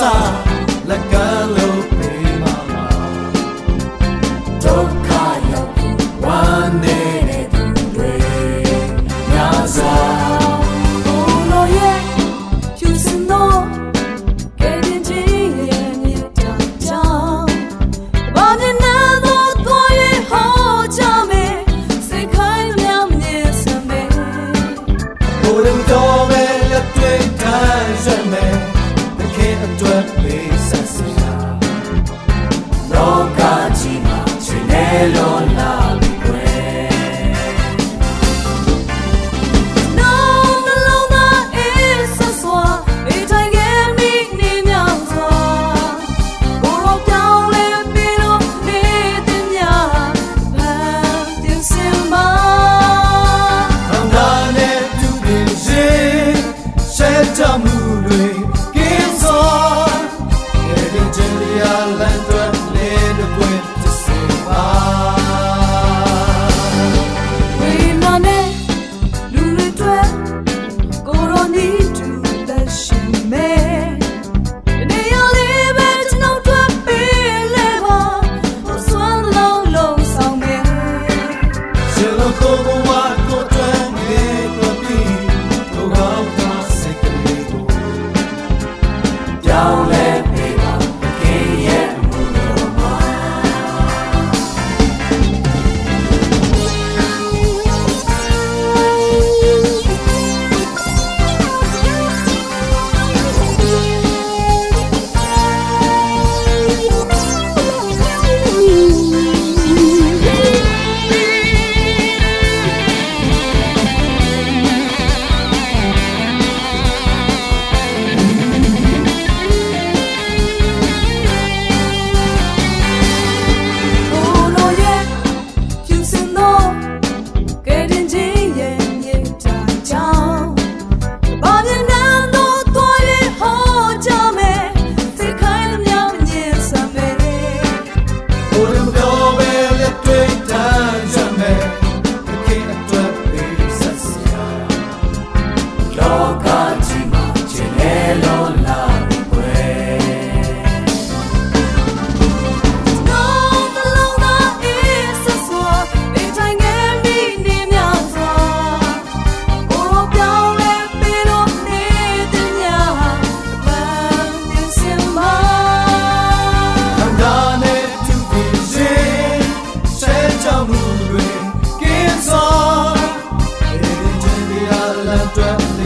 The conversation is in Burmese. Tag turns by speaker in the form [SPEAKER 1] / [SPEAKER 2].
[SPEAKER 1] စာလက်ကလို့ပေးမှာ
[SPEAKER 2] ဒုက္ခရောက်ပြီးဝ
[SPEAKER 3] မ်းနေ
[SPEAKER 1] တ
[SPEAKER 3] ဲ့သူတွေ
[SPEAKER 1] ညာစာ我能多为了对看最美。la toi